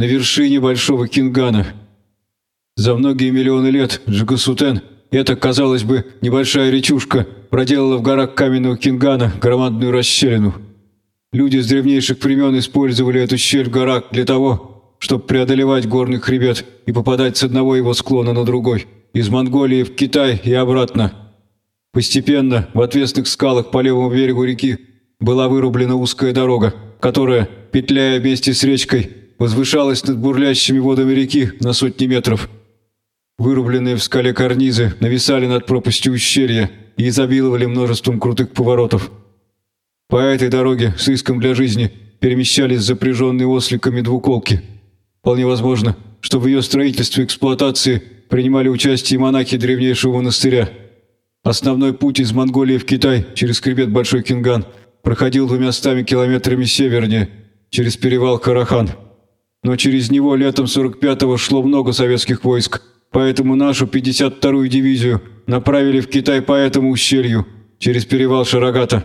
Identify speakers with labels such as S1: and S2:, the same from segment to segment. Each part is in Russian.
S1: на вершине Большого Кингана. За многие миллионы лет Джигасутен, эта, казалось бы, небольшая речушка, проделала в горах каменного Кингана громадную расщелину. Люди с древнейших времен использовали эту щель в горах для того, чтобы преодолевать горный хребет и попадать с одного его склона на другой, из Монголии в Китай и обратно. Постепенно в отвесных скалах по левому берегу реки была вырублена узкая дорога, которая, петляя вместе с речкой, возвышалась над бурлящими водами реки на сотни метров. Вырубленные в скале карнизы нависали над пропастью ущелья и изобиловали множеством крутых поворотов. По этой дороге с иском для жизни перемещались запряженные осликами двуколки. Вполне возможно, что в ее строительстве и эксплуатации принимали участие монахи древнейшего монастыря. Основной путь из Монголии в Китай через хребет Большой Кинган проходил двумястами километрами севернее, через перевал Карахан. Но через него летом 45-го шло много советских войск, поэтому нашу 52-ю дивизию направили в Китай по этому ущелью, через перевал Шарагата.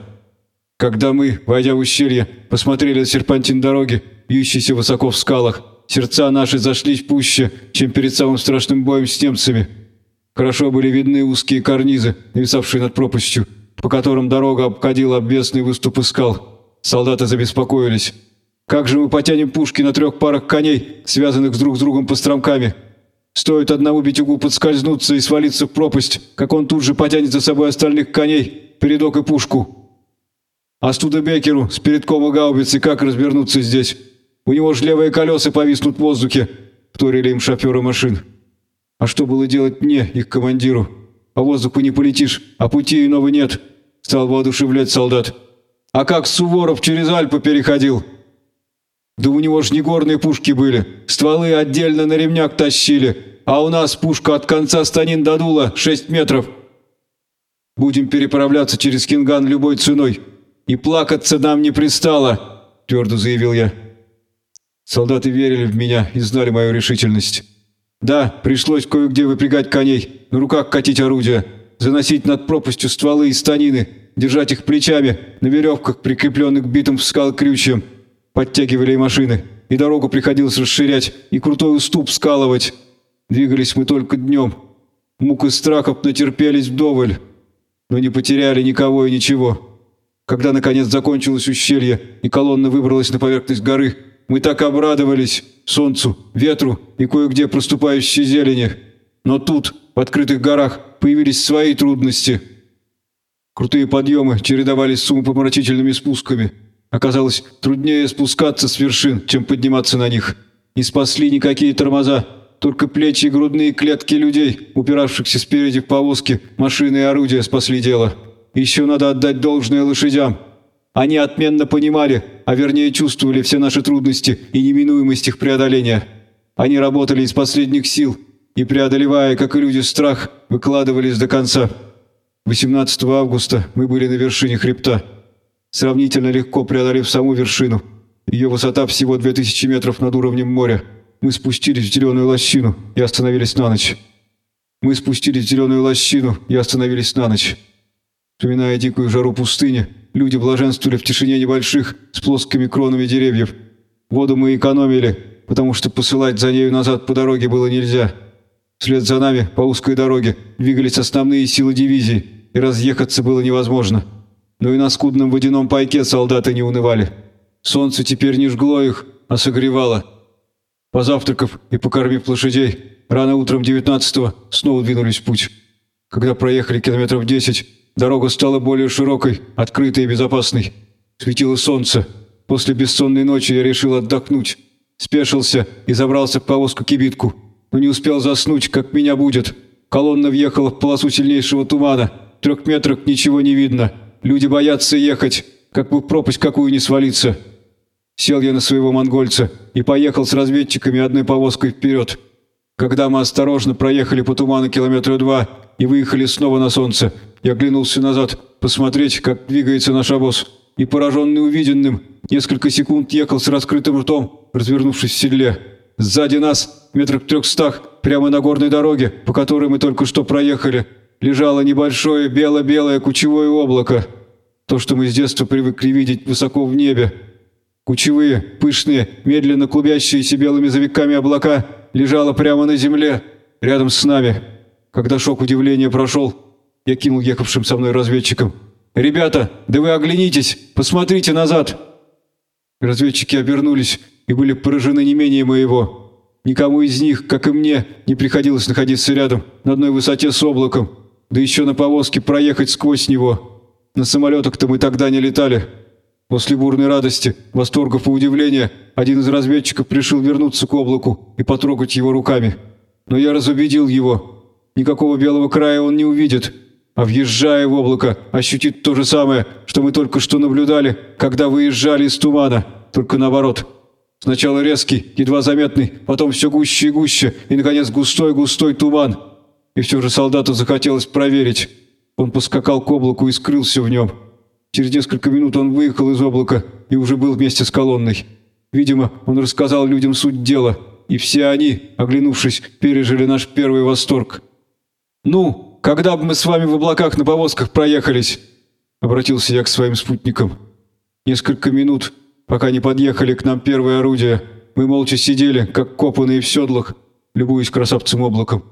S1: Когда мы, войдя в ущелье, посмотрели на серпантин дороги, вьющийся высоко в скалах, сердца наши зашлись пуще, чем перед самым страшным боем с немцами. Хорошо были видны узкие карнизы, нависавшие над пропастью, по которым дорога обходила обвесные выступы скал. Солдаты забеспокоились. Как же мы потянем пушки на трех парах коней, связанных друг с другом постромками? Стоит одному битюгу подскользнуться и свалиться в пропасть, как он тут же потянет за собой остальных коней, передок и пушку. А Студебекеру с передком и гаубицей как развернуться здесь? У него ж левые колеса повиснут в воздухе, вторили им шоферы машин. А что было делать мне, их командиру? По воздуху не полетишь, а пути иного нет, стал воодушевлять солдат. А как Суворов через Альпы переходил? Да у него ж не горные пушки были, стволы отдельно на ремняк тащили, а у нас пушка от конца станин до дула 6 метров. Будем переправляться через Кинган любой ценой, и плакаться нам не пристало, твердо заявил я. Солдаты верили в меня и знали мою решительность. Да, пришлось кое-где выпрягать коней, на руках катить орудия, заносить над пропастью стволы и станины, держать их плечами, на веревках, прикрепленных к битым в скал крючьям. Подтягивали и машины, и дорогу приходилось расширять, и крутой уступ скалывать. Двигались мы только днем. Мук и страхов натерпелись вдоволь, но не потеряли никого и ничего. Когда, наконец, закончилось ущелье, и колонна выбралась на поверхность горы, мы так обрадовались солнцу, ветру и кое-где проступающей зелени. Но тут, в открытых горах, появились свои трудности. Крутые подъемы чередовались с умопомрачительными спусками – Оказалось, труднее спускаться с вершин, чем подниматься на них. Не спасли никакие тормоза, только плечи и грудные клетки людей, упиравшихся спереди в повозки, машины и орудия спасли дело. Еще надо отдать должное лошадям. Они отменно понимали, а вернее чувствовали все наши трудности и неминуемость их преодоления. Они работали из последних сил и, преодолевая, как и люди, страх, выкладывались до конца. 18 августа мы были на вершине хребта сравнительно легко преодолев саму вершину. Ее высота всего 2000 метров над уровнем моря. Мы спустились в зеленую лощину и остановились на ночь. Мы спустились в зеленую лощину и остановились на ночь. Вспоминая дикую жару пустыни, люди блаженствовали в тишине небольших с плоскими кронами деревьев. Воду мы экономили, потому что посылать за нею назад по дороге было нельзя. Вслед за нами по узкой дороге двигались основные силы дивизии, и разъехаться было невозможно но и на скудном водяном пайке солдаты не унывали. Солнце теперь не жгло их, а согревало. Позавтракав и покормив лошадей, рано утром 19-го снова двинулись в путь. Когда проехали километров 10, дорога стала более широкой, открытой и безопасной. Светило солнце. После бессонной ночи я решил отдохнуть. Спешился и забрался в повозку-кибитку, но не успел заснуть, как меня будет. Колонна въехала в полосу сильнейшего тумана. В трех метрах ничего не видно. Люди боятся ехать, как бы в пропасть какую не свалиться. Сел я на своего монгольца и поехал с разведчиками одной повозкой вперед. Когда мы осторожно проехали по туману километра два и выехали снова на солнце, я оглянулся назад, посмотреть, как двигается наш обоз. И, пораженный увиденным, несколько секунд ехал с раскрытым ртом, развернувшись в седле. Сзади нас, метрах в трехстах, прямо на горной дороге, по которой мы только что проехали, лежало небольшое бело-белое кучевое облако. То, что мы с детства привыкли видеть высоко в небе. Кучевые, пышные, медленно клубящиеся белыми завиками облака лежало прямо на земле, рядом с нами. Когда шок удивления прошел, я кинул ехавшим со мной разведчикам. «Ребята, да вы оглянитесь! Посмотрите назад!» Разведчики обернулись и были поражены не менее моего. Никому из них, как и мне, не приходилось находиться рядом, на одной высоте с облаком, да еще на повозке проехать сквозь него. На самолетах-то мы тогда не летали. После бурной радости, восторгов и удивления, один из разведчиков решил вернуться к облаку и потрогать его руками. Но я разубедил его. Никакого белого края он не увидит, а въезжая в облако, ощутит то же самое, что мы только что наблюдали, когда выезжали из тумана, только наоборот. Сначала резкий, едва заметный, потом все гуще и гуще, и, наконец, густой-густой туман. И все же солдату захотелось проверить. Он поскакал к облаку и скрылся в нем. Через несколько минут он выехал из облака и уже был вместе с колонной. Видимо, он рассказал людям суть дела, и все они, оглянувшись, пережили наш первый восторг. «Ну, когда бы мы с вами в облаках на повозках проехались?» Обратился я к своим спутникам. Несколько минут, пока не подъехали к нам первые орудия, мы молча сидели, как копанные в седлах, любуясь красавцем облаком.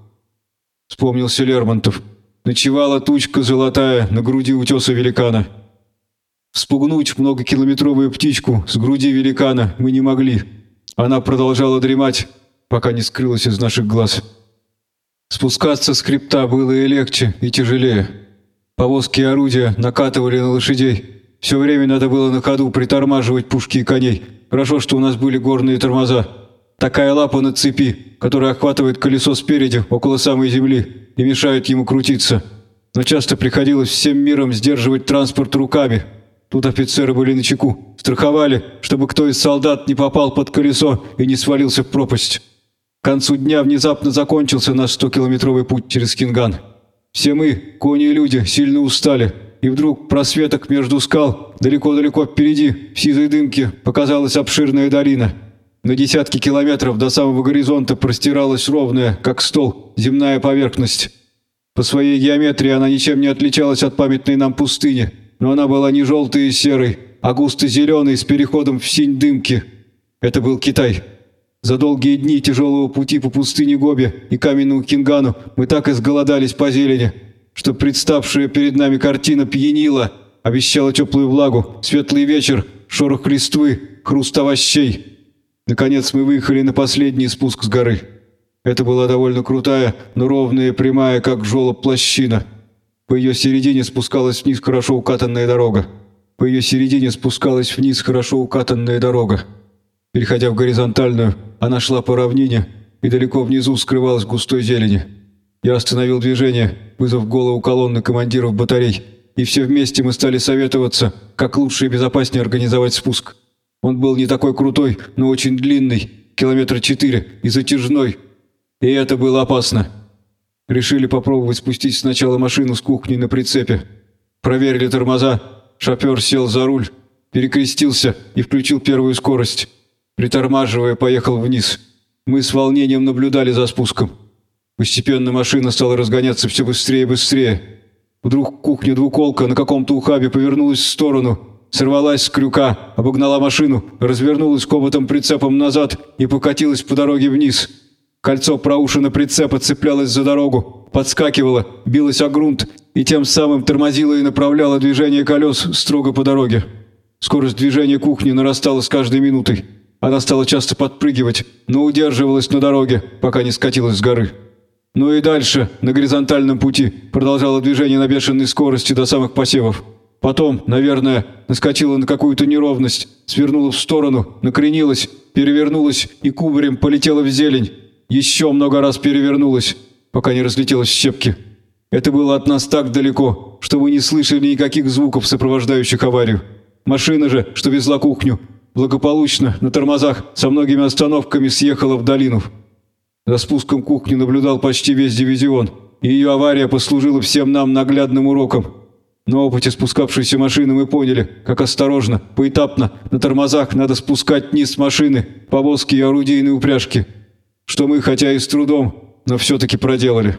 S1: Вспомнился Лермонтов. Ночевала тучка золотая на груди утеса великана. Спугнуть многокилометровую птичку с груди великана мы не могли. Она продолжала дремать, пока не скрылась из наших глаз. Спускаться с хребта было и легче, и тяжелее. Повозки и орудия накатывали на лошадей. Все время надо было на ходу притормаживать пушки и коней. Хорошо, что у нас были горные тормоза. Такая лапа на цепи, которая охватывает колесо спереди, около самой земли, и мешает ему крутиться. Но часто приходилось всем миром сдерживать транспорт руками. Тут офицеры были на чеку, страховали, чтобы кто из солдат не попал под колесо и не свалился в пропасть. К концу дня внезапно закончился наш 100-километровый путь через Кинган. Все мы, кони и люди, сильно устали, и вдруг просветок между скал, далеко-далеко впереди, в сизой дымке, показалась обширная долина. На десятки километров до самого горизонта простиралась ровная, как стол, земная поверхность. По своей геометрии она ничем не отличалась от памятной нам пустыни, но она была не желтой и серой, а густо-зеленой с переходом в синь дымки. Это был Китай. За долгие дни тяжелого пути по пустыне Гоби и каменному Кингану мы так изголодались по зелени, что представшая перед нами картина пьянила, обещала теплую влагу, светлый вечер, шорох листвы, хруст овощей. Наконец мы выехали на последний спуск с горы. Это была довольно крутая, но ровная и прямая, как жолоб площина. По ее середине спускалась вниз хорошо укатанная дорога. По ее середине спускалась вниз хорошо укатанная дорога. Переходя в горизонтальную, она шла по равнине, и далеко внизу скрывалась густой зелени. Я остановил движение, вызвав голову колонны командиров батарей, и все вместе мы стали советоваться, как лучше и безопаснее организовать спуск. Он был не такой крутой, но очень длинный, километра четыре, и затяжной. И это было опасно. Решили попробовать спустить сначала машину с кухни на прицепе. Проверили тормоза, шофер сел за руль, перекрестился и включил первую скорость. Притормаживая, поехал вниз. Мы с волнением наблюдали за спуском. Постепенно машина стала разгоняться все быстрее и быстрее. Вдруг кухня-двуколка на каком-то ухабе повернулась в сторону, сорвалась с крюка, обогнала машину, развернулась коботом прицепом назад и покатилась по дороге вниз. Кольцо проушина прицепа цеплялось за дорогу, подскакивало, билось о грунт и тем самым тормозило и направляло движение колес строго по дороге. Скорость движения кухни нарастала с каждой минутой. Она стала часто подпрыгивать, но удерживалась на дороге, пока не скатилась с горы. Ну и дальше, на горизонтальном пути, продолжала движение на бешеной скорости до самых посевов. Потом, наверное, наскочила на какую-то неровность, свернула в сторону, накренилась, перевернулась и кубарем полетела в зелень. Еще много раз перевернулась, пока не разлетелась в щепки. Это было от нас так далеко, что мы не слышали никаких звуков, сопровождающих аварию. Машина же, что везла кухню, благополучно на тормозах со многими остановками съехала в долину. За спуском кухни наблюдал почти весь дивизион, и ее авария послужила всем нам наглядным уроком. На опыте спускавшейся машины мы поняли, как осторожно, поэтапно, на тормозах надо спускать вниз машины, повозки и орудийные упряжки, что мы, хотя и с трудом, но все-таки проделали».